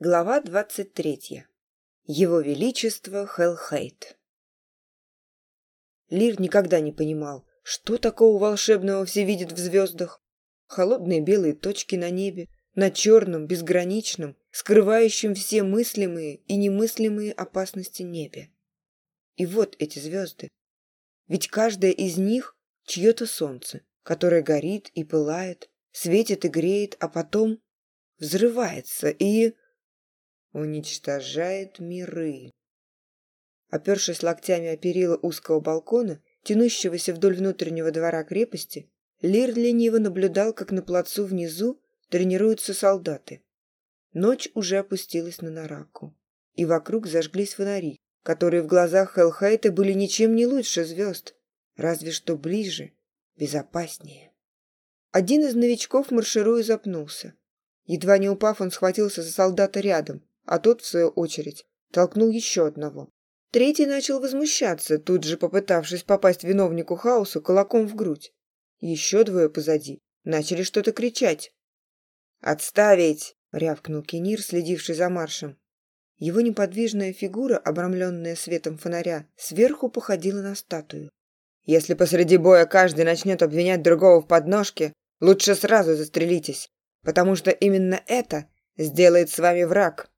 Глава 23. Его Величество Хелхейт. Лир никогда не понимал, что такого волшебного все видят в звездах. Холодные белые точки на небе, на черном, безграничном, скрывающем все мыслимые и немыслимые опасности небе. И вот эти звезды. Ведь каждая из них – чье-то солнце, которое горит и пылает, светит и греет, а потом взрывается и уничтожает миры. Опершись локтями о перила узкого балкона, тянущегося вдоль внутреннего двора крепости, Лир лениво наблюдал, как на плацу внизу тренируются солдаты. Ночь уже опустилась на Нараку, и вокруг зажглись фонари, которые в глазах Хелхайта были ничем не лучше звезд, разве что ближе, безопаснее. Один из новичков, маршируя, запнулся. Едва не упав, он схватился за солдата рядом, а тот, в э, свою очередь, толкнул еще одного. Третий начал возмущаться, тут же попытавшись попасть виновнику хаоса кулаком в грудь. Еще двое позади начали что-то кричать. «Отставить!» — рявкнул Кенир, следивший за маршем. Его неподвижная фигура, обрамленная светом фонаря, сверху походила на статую. «Если посреди боя каждый начнет обвинять другого в подножке, лучше сразу застрелитесь, потому что именно это сделает с вами враг».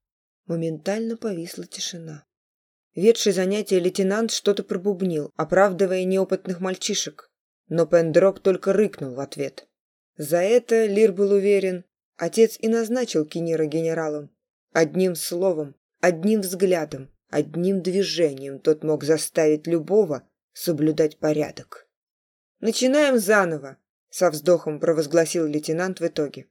Моментально повисла тишина. Ведший занятие, лейтенант что-то пробубнил, оправдывая неопытных мальчишек. Но Пендрок только рыкнул в ответ. За это, Лир был уверен, отец и назначил Кинира генералом. Одним словом, одним взглядом, одним движением тот мог заставить любого соблюдать порядок. «Начинаем заново», — со вздохом провозгласил лейтенант в итоге.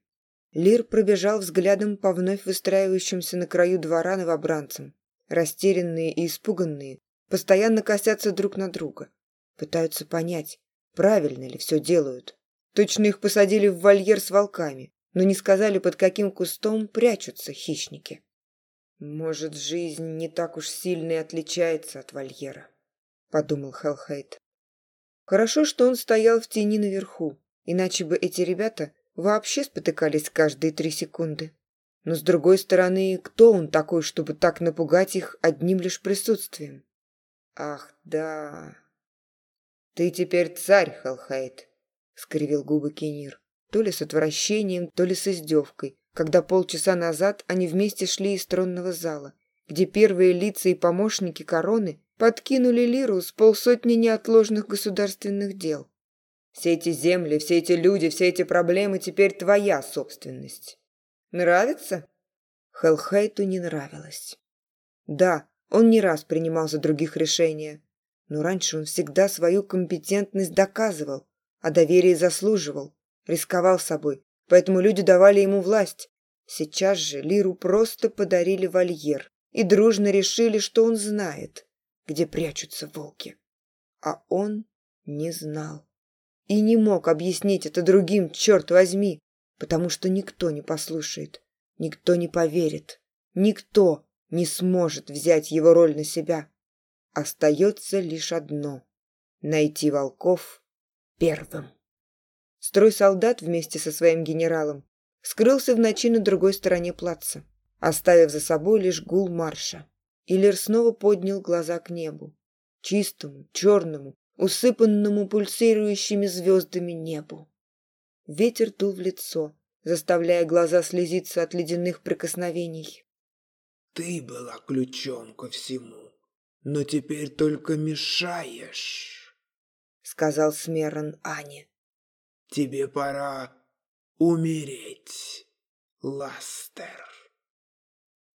Лир пробежал взглядом по вновь выстраивающимся на краю двора новобранцам. Растерянные и испуганные, постоянно косятся друг на друга. Пытаются понять, правильно ли все делают. Точно их посадили в вольер с волками, но не сказали, под каким кустом прячутся хищники. «Может, жизнь не так уж сильно и отличается от вольера», — подумал Хелхейт. Хорошо, что он стоял в тени наверху, иначе бы эти ребята вообще спотыкались каждые три секунды. Но с другой стороны, кто он такой, чтобы так напугать их одним лишь присутствием? Ах, да. Ты теперь царь, Халхайт, скривил губы Кенир, то ли с отвращением, то ли с издевкой, когда полчаса назад они вместе шли из тронного зала, где первые лица и помощники короны подкинули Лиру с полсотни неотложных государственных дел. Все эти земли, все эти люди, все эти проблемы теперь твоя собственность. Нравится?» Хелхейту не нравилось. Да, он не раз принимал за других решения, но раньше он всегда свою компетентность доказывал, а доверие заслуживал, рисковал собой, поэтому люди давали ему власть. Сейчас же Лиру просто подарили вольер и дружно решили, что он знает, где прячутся волки. А он не знал и не мог объяснить это другим, черт возьми, потому что никто не послушает, никто не поверит, никто не сможет взять его роль на себя. Остается лишь одно — найти волков первым. Строй солдат вместе со своим генералом скрылся в ночи на другой стороне плаца, оставив за собой лишь гул марша. Иллер снова поднял глаза к небу, чистому, черному, усыпанному пульсирующими звездами небу. Ветер дул в лицо, заставляя глаза слезиться от ледяных прикосновений. «Ты была ключом ко всему, но теперь только мешаешь», — сказал Смерон Ане. «Тебе пора умереть, Ластер».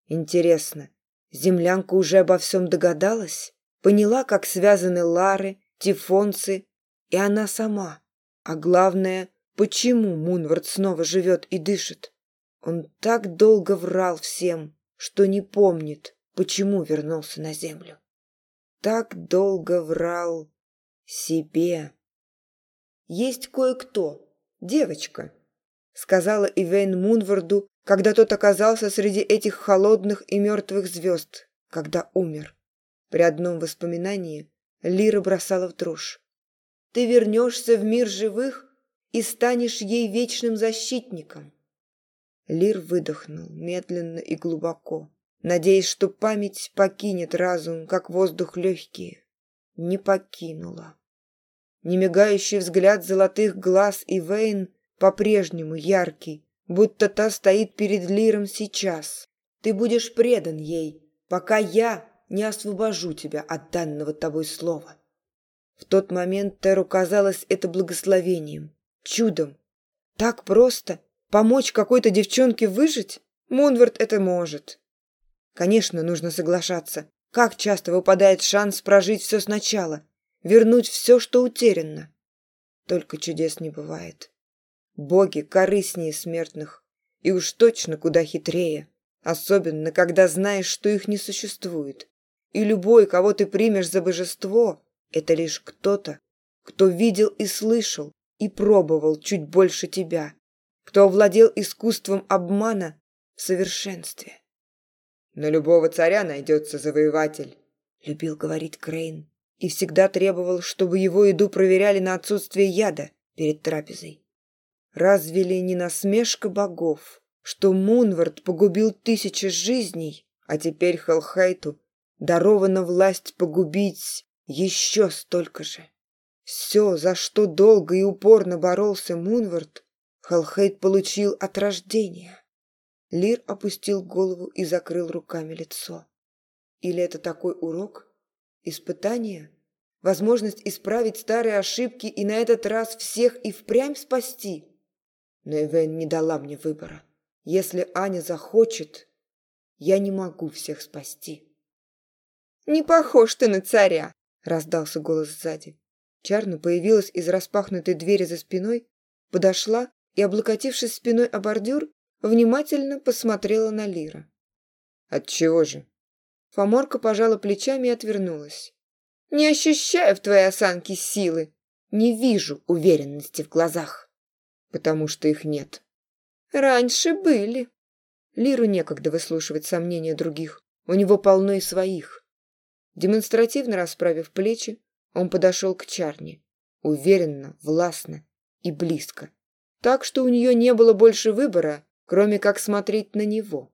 «Интересно, землянка уже обо всем догадалась? Поняла, как связаны Лары тифонцы и она сама. А главное, почему Мунвард снова живет и дышит? Он так долго врал всем, что не помнит, почему вернулся на землю. Так долго врал себе. «Есть кое-кто, девочка», — сказала Ивейн Мунварду, когда тот оказался среди этих холодных и мертвых звезд, когда умер. При одном воспоминании — Лира бросала в дрожь. «Ты вернешься в мир живых и станешь ей вечным защитником». Лир выдохнул медленно и глубоко, надеясь, что память покинет разум, как воздух легкий. Не покинула. Немигающий взгляд золотых глаз и Вейн по-прежнему яркий, будто та стоит перед Лиром сейчас. Ты будешь предан ей, пока я не освобожу тебя от данного тобой слова. В тот момент Теру казалось это благословением, чудом. Так просто помочь какой-то девчонке выжить? Мунвард это может. Конечно, нужно соглашаться. Как часто выпадает шанс прожить все сначала, вернуть все, что утеряно. Только чудес не бывает. Боги корыстнее смертных и уж точно куда хитрее, особенно когда знаешь, что их не существует и любой, кого ты примешь за божество, это лишь кто-то, кто видел и слышал, и пробовал чуть больше тебя, кто овладел искусством обмана в совершенстве. «На любого царя найдется завоеватель», — любил говорить Крейн, и всегда требовал, чтобы его еду проверяли на отсутствие яда перед трапезой. Разве ли не насмешка богов, что Мунвард погубил тысячи жизней, а теперь Хелхайту дарована власть погубить еще столько же. Все, за что долго и упорно боролся Мунвард, Халхейт получил от рождения. Лир опустил голову и закрыл руками лицо. Или это такой урок? Испытание? Возможность исправить старые ошибки и на этот раз всех и впрямь спасти? Но Эвен не дала мне выбора. Если Аня захочет, я не могу всех спасти. «Не похож ты на царя!» — раздался голос сзади. Чарна появилась из распахнутой двери за спиной, подошла и, облокотившись спиной о бордюр, внимательно посмотрела на Лира. «Отчего же?» Фоморка пожала плечами и отвернулась. «Не ощущаю в твоей осанке силы. Не вижу уверенности в глазах. Потому что их нет». «Раньше были». Лиру некогда выслушивать сомнения других. У него полно и своих. Демонстративно расправив плечи, он подошел к Чарне, уверенно, властно и близко, так что у нее не было больше выбора, кроме как смотреть на него.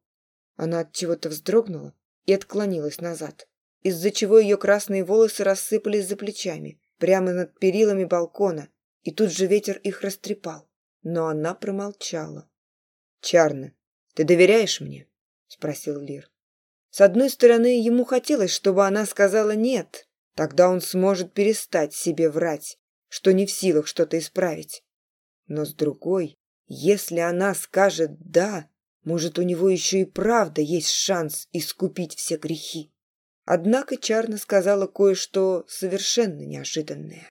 Она от чего-то вздрогнула и отклонилась назад, из-за чего ее красные волосы рассыпались за плечами, прямо над перилами балкона, и тут же ветер их растрепал. Но она промолчала. «Чарна, ты доверяешь мне?» — спросил Лир. С одной стороны, ему хотелось, чтобы она сказала «нет». Тогда он сможет перестать себе врать, что не в силах что-то исправить. Но с другой, если она скажет «да», может, у него еще и правда есть шанс искупить все грехи. Однако Чарна сказала кое-что совершенно неожиданное.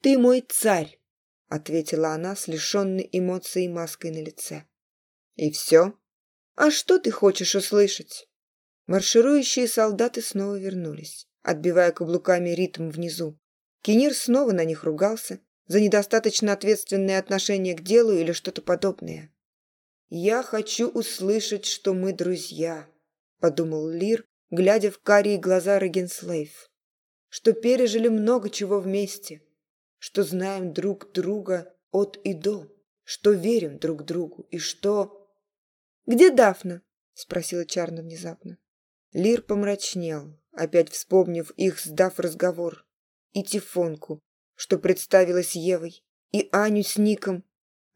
«Ты мой царь», — ответила она с лишенной эмоций маской на лице. «И все? А что ты хочешь услышать?» Марширующие солдаты снова вернулись, отбивая каблуками ритм внизу. Кенир снова на них ругался за недостаточно ответственное отношение к делу или что-то подобное. «Я хочу услышать, что мы друзья», — подумал Лир, глядя в карие глаза Регенслейв, «что пережили много чего вместе, что знаем друг друга от и до, что верим друг другу и что...» «Где Дафна?» — спросила Чарна внезапно. Лир помрачнел, опять вспомнив их сдав разговор. И Тифонку, что представилась Евой, и Аню с Ником.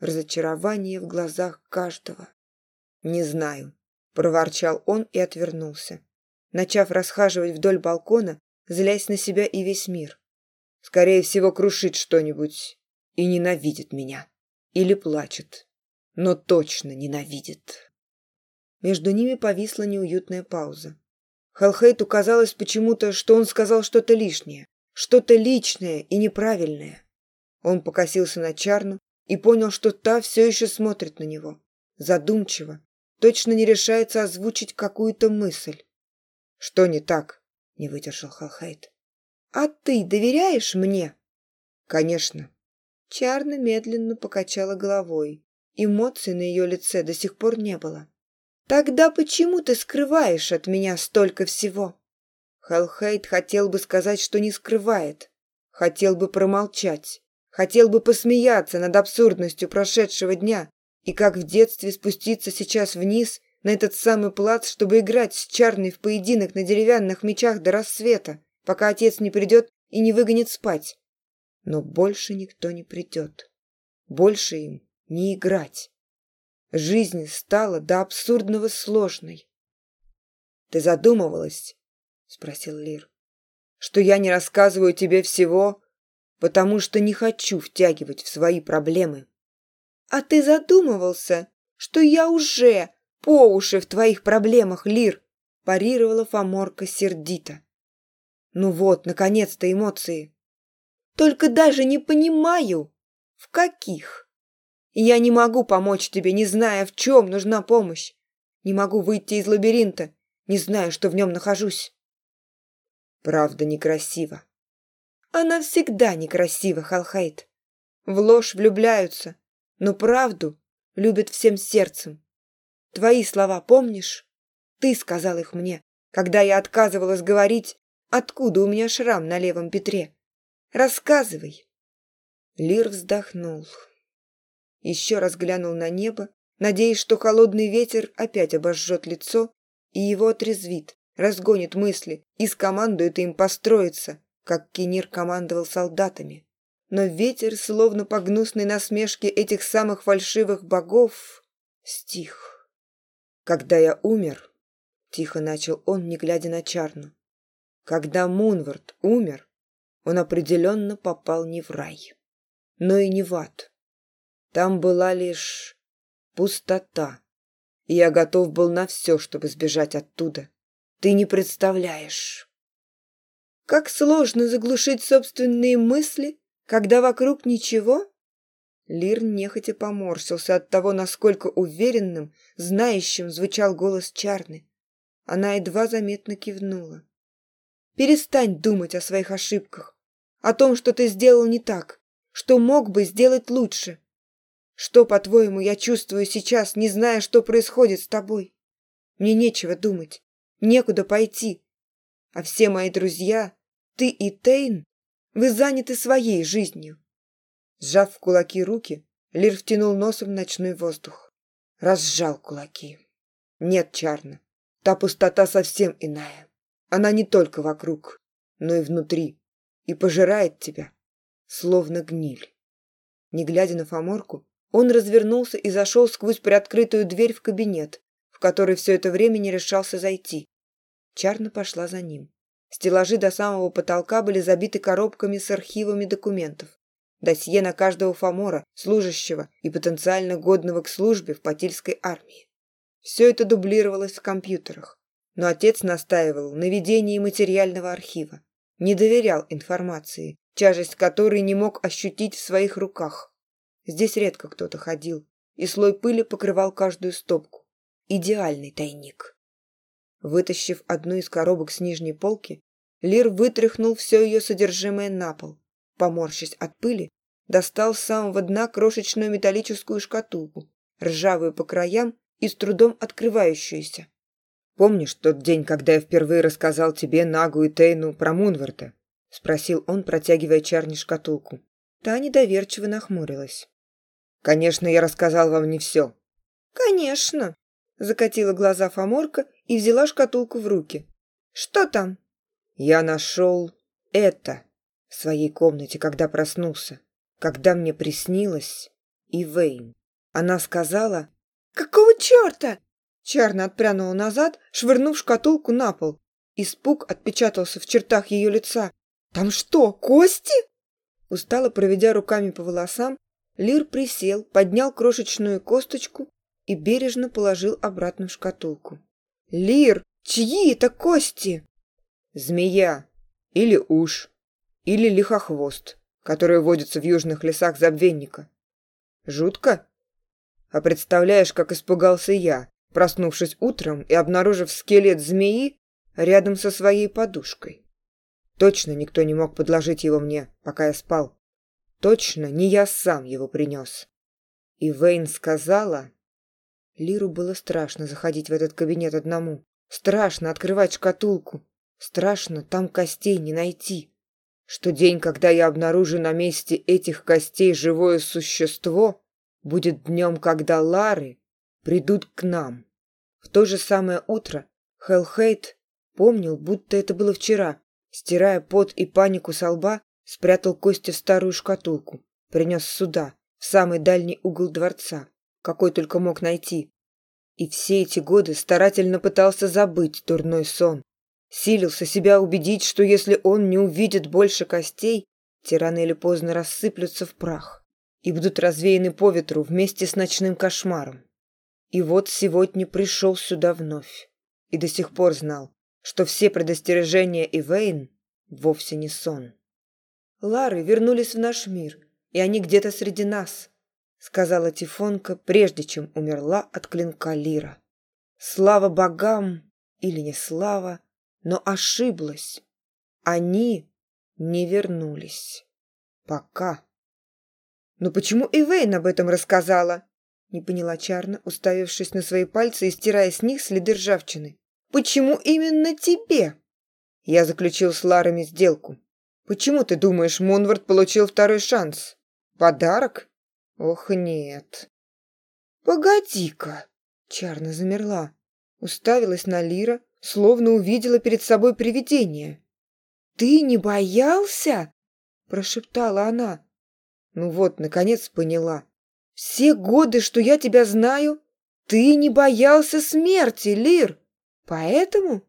Разочарование в глазах каждого. «Не знаю», — проворчал он и отвернулся, начав расхаживать вдоль балкона, злясь на себя и весь мир. «Скорее всего, крушит что-нибудь и ненавидит меня. Или плачет, но точно ненавидит». Между ними повисла неуютная пауза. Халхейту казалось почему-то, что он сказал что-то лишнее, что-то личное и неправильное. Он покосился на Чарну и понял, что та все еще смотрит на него, задумчиво, точно не решается озвучить какую-то мысль. «Что не так?» — не выдержал Халхейт. «А ты доверяешь мне?» «Конечно». Чарна медленно покачала головой. Эмоций на ее лице до сих пор не было. Тогда почему ты скрываешь от меня столько всего? Хелхейт хотел бы сказать, что не скрывает. Хотел бы промолчать. Хотел бы посмеяться над абсурдностью прошедшего дня и как в детстве спуститься сейчас вниз на этот самый плац, чтобы играть с Чарной в поединок на деревянных мечах до рассвета, пока отец не придет и не выгонит спать. Но больше никто не придет. Больше им не играть. Жизнь стала до абсурдного сложной. «Ты задумывалась?» — спросил Лир. «Что я не рассказываю тебе всего, потому что не хочу втягивать в свои проблемы». «А ты задумывался, что я уже по уши в твоих проблемах, Лир?» — парировала Фоморка сердито. «Ну вот, наконец-то эмоции!» «Только даже не понимаю, в каких!» Я не могу помочь тебе, не зная, в чем нужна помощь. Не могу выйти из лабиринта, не зная, что в нем нахожусь. Правда некрасиво. Она всегда некрасива, Халхайт. В ложь влюбляются, но правду любят всем сердцем. Твои слова помнишь? Ты сказал их мне, когда я отказывалась говорить, откуда у меня шрам на левом петре. Рассказывай. Лир вздохнул еще раз глянул на небо, надеясь, что холодный ветер опять обожжет лицо и его отрезвит, разгонит мысли и скомандует им построиться, как Кенир командовал солдатами. Но ветер, словно по гнусной насмешке этих самых фальшивых богов, стих. «Когда я умер», — тихо начал он, не глядя на Чарну, — «когда Мунвард умер, он определенно попал не в рай, но и не в ад». Там была лишь пустота. Я готов был на все, чтобы сбежать оттуда. Ты не представляешь. Как сложно заглушить собственные мысли, когда вокруг ничего? Лир нехотя поморщился от того, насколько уверенным, знающим звучал голос Чарны. Она едва заметно кивнула. «Перестань думать о своих ошибках, о том, что ты сделал не так, что мог бы сделать лучше. Что, по-твоему, я чувствую сейчас, не зная, что происходит с тобой? Мне нечего думать, некуда пойти. А все мои друзья, ты и Тейн, вы заняты своей жизнью. Сжав в кулаки руки, Лир втянул носом в ночной воздух. Разжал кулаки. Нет, Чарна, та пустота совсем иная. Она не только вокруг, но и внутри. И пожирает тебя, словно гниль. Не глядя на Фоморку, он развернулся и зашел сквозь приоткрытую дверь в кабинет, в который все это время не решался зайти. Чарна пошла за ним. Стеллажи до самого потолка были забиты коробками с архивами документов. Досье на каждого фамора, служащего и потенциально годного к службе в Патильской армии. Все это дублировалось в компьютерах. Но отец настаивал на ведении материального архива. Не доверял информации, тяжесть которой не мог ощутить в своих руках. Здесь редко кто-то ходил, и слой пыли покрывал каждую стопку. Идеальный тайник. Вытащив одну из коробок с нижней полки, Лир вытряхнул все ее содержимое на пол. Поморщись от пыли, достал с самого дна крошечную металлическую шкатулку, ржавую по краям и с трудом открывающуюся. «Помнишь тот день, когда я впервые рассказал тебе, Нагу и Тейну про Мунварда?» — спросил он, протягивая Чарни шкатулку. Та недоверчиво нахмурилась. Конечно, я рассказал вам не все. Конечно. Закатила глаза Фоморка и взяла шкатулку в руки. Что там? Я нашел это в своей комнате, когда проснулся, когда мне приснилось и Вейн. Она сказала... «Какого черта?» Чарна отпрянула назад, швырнув шкатулку на пол. Испуг отпечатался в чертах ее лица. «Там что, кости?» Устало проведя руками по волосам, Лир присел, поднял крошечную косточку и бережно положил обратно в шкатулку. «Лир, чьи это кости?» «Змея. Или уж. Или лихохвост, который водится в южных лесах забвенника. Жутко? А представляешь, как испугался я, проснувшись утром и обнаружив скелет змеи рядом со своей подушкой. Точно никто не мог подложить его мне, пока я спал. Точно не я сам его принес. И Вейн сказала... Лиру было страшно заходить в этот кабинет одному. Страшно открывать шкатулку. Страшно там костей не найти. Что день, когда я обнаружу на месте этих костей живое существо, будет днем, когда Лары придут к нам. В то же самое утро Хелхейт помнил, будто это было вчера, стирая пот и панику со лба, Спрятал Костя старую шкатулку, принес сюда, в самый дальний угол дворца, какой только мог найти. И все эти годы старательно пытался забыть дурной сон. Силился себя убедить, что если он не увидит больше костей, тираны рано или поздно рассыплются в прах и будут развеяны по ветру вместе с ночным кошмаром. И вот сегодня пришел сюда вновь и до сих пор знал, что все предостережения и Вейн вовсе не сон. Лары вернулись в наш мир, и они где-то среди нас», — сказала Тифонка, прежде чем умерла от клинка Лира. «Слава богам!» или не слава, но ошиблась. Они не вернулись. Пока. «Но почему Ивейн об этом рассказала?» не поняла Чарна, уставившись на свои пальцы и стирая с них следы ржавчины. «Почему именно тебе?» Я заключил с Ларами сделку. Почему ты думаешь, Мунвард получил второй шанс? Подарок? Ох, нет. Погоди-ка. Чарна замерла, уставилась на Лира, словно увидела перед собой привидение. Ты не боялся? прошептала она. Ну вот, наконец поняла. Все годы, что я тебя знаю, ты не боялся смерти, Лир. Поэтому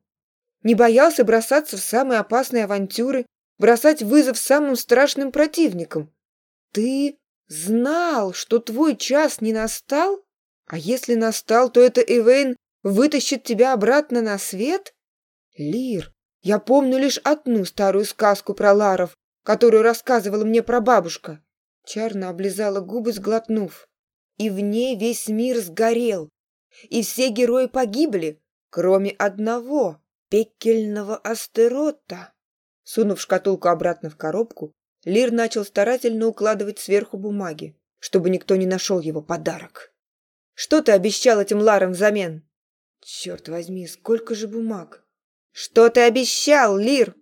не боялся бросаться в самые опасные авантюры, бросать вызов самым страшным противникам. Ты знал, что твой час не настал? А если настал, то это Эвейн вытащит тебя обратно на свет? Лир, я помню лишь одну старую сказку про Ларов, которую рассказывала мне прабабушка. Чарна облизала губы, сглотнув. И в ней весь мир сгорел, и все герои погибли, кроме одного, пекельного астерота. Сунув шкатулку обратно в коробку, Лир начал старательно укладывать сверху бумаги, чтобы никто не нашел его подарок. «Что ты обещал этим ларам взамен?» «Черт возьми, сколько же бумаг!» «Что ты обещал, Лир?»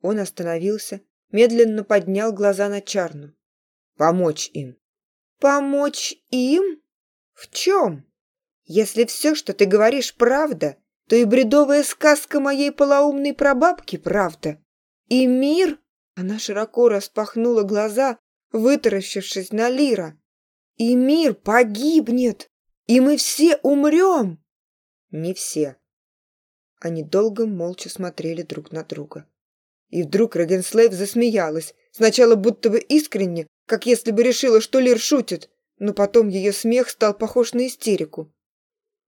Он остановился, медленно поднял глаза на Чарну. «Помочь им». «Помочь им? В чем? Если все, что ты говоришь, правда, то и бредовая сказка моей полоумной прабабки правда. И мир? Она широко распахнула глаза, вытаращившись на Лира. И мир погибнет, и мы все умрем. Не все. Они долго молча смотрели друг на друга. И вдруг Регенслейв засмеялась, сначала будто бы искренне, как если бы решила, что Лир шутит, но потом ее смех стал похож на истерику.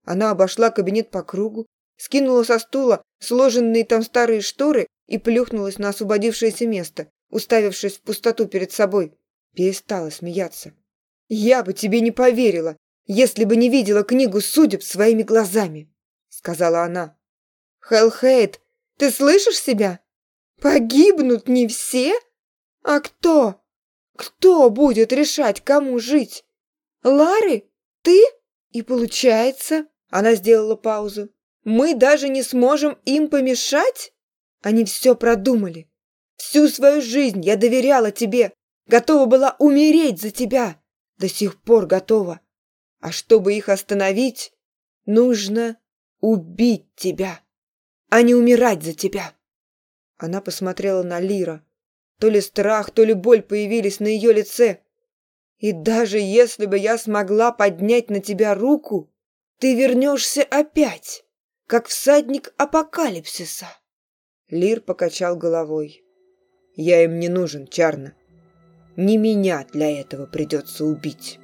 Она обошла кабинет по кругу, скинула со стула сложенные там старые шторы и плюхнулась на освободившееся место, уставившись в пустоту перед собой. Перестала смеяться. «Я бы тебе не поверила, если бы не видела книгу судеб своими глазами», — сказала она. «Хелхейт, ты слышишь себя? Погибнут не все? А кто? Кто будет решать, кому жить? Лары? Ты? И получается...» Она сделала паузу. «Мы даже не сможем им помешать?» Они все продумали. Всю свою жизнь я доверяла тебе, готова была умереть за тебя. До сих пор готова. А чтобы их остановить, нужно убить тебя, а не умирать за тебя. Она посмотрела на Лира. То ли страх, то ли боль появились на ее лице. И даже если бы я смогла поднять на тебя руку, ты вернешься опять, как всадник апокалипсиса. Лир покачал головой. «Я им не нужен, Чарна. Не меня для этого придется убить».